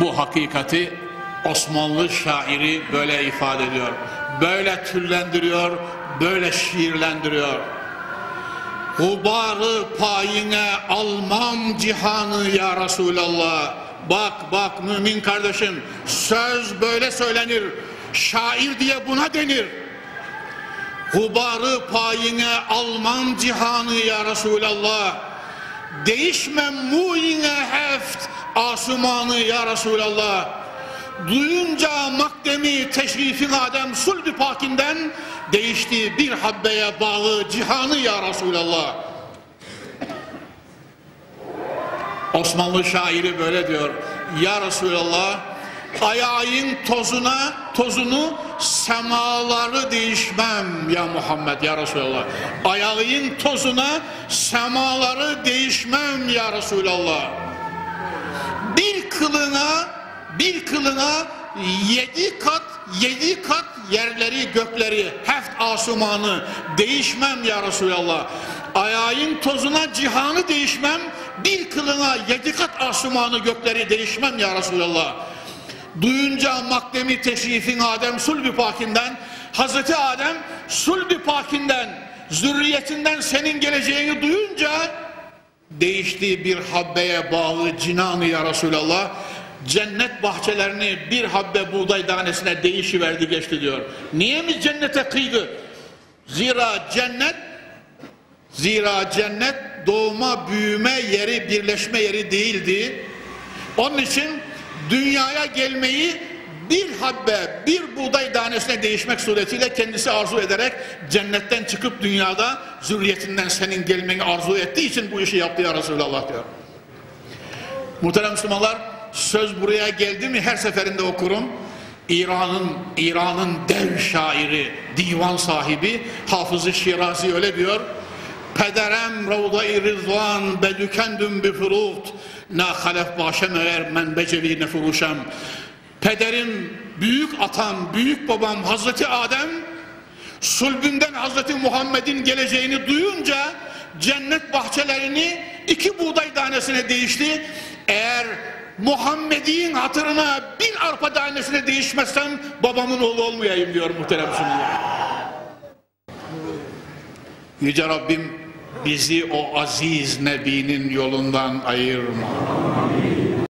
Bu hakikati Osmanlı şairi böyle ifade ediyor. Böyle türlendiriyor, böyle şiirlendiriyor. Gubarı payine almam cihanı ya Resulallah. Bak bak mümin kardeşim söz böyle söylenir. Şair diye buna denir. Gubarı payine almam cihanı ya Resulallah. Değişmem muine heft asumanı ya Resulallah. Duyunca makdemi teşrifin adem sulbi pakinden değişti bir habbeye bağı cihanı ya Resulallah. Osmanlı şairi böyle diyor. Ya Resulallah ayağın tozuna tozunu semaları değişmem ya Muhammed ya Resulallah. Ayağın tozuna semaları değişmem ya Resulallah. Bir kılına bir kılına yedi kat yedi kat yerleri gökleri heft asumanı değişmem ya Resulallah. Ayağın tozuna cihanı değişmem bir kılına yedi kat asumanı gökleri değişmem ya Resulallah. Duyunca makdemi teşrifin Adem sulbi pakinden Hazreti Adem sulbi pakinden zürriyetinden senin geleceğini duyunca değiştiği bir habbeye bağlı cinanı ya Resulallah cennet bahçelerini bir habbe buğday tanesine değişiverdi geçti diyor. Niye mi cennete kıydı? Zira cennet zira cennet doğma büyüme yeri birleşme yeri değildi. Onun için dünyaya gelmeyi bir habbe, bir buğday tanesine değişmek suretiyle kendisi arzu ederek cennetten çıkıp dünyada zürriyetinden senin gelmeni arzu ettiği için bu işi yaptı ya Resulallah diyor. Muhterem Müslümanlar söz buraya geldi mi her seferinde okurum. İran'ın İran'ın dev şairi, divan sahibi Hafız-ı Şirazi öyle diyor. Pederem ravda-i rızvan bedükendüm bi furut na halef başem eğer men becevi ne furuşem. Pederim, büyük atam, büyük babam Hazreti Adem sulbünden Hazreti Muhammed'in geleceğini duyunca cennet bahçelerini iki buğday tanesine değişti. Eğer Muhammed'in hatırına bir arpa tanesine değişmezsem babamın oğlu olmayayım diyor muhterem Müslümanlar. Yüce Rabbim bizi o aziz Nebi'nin yolundan ayırma.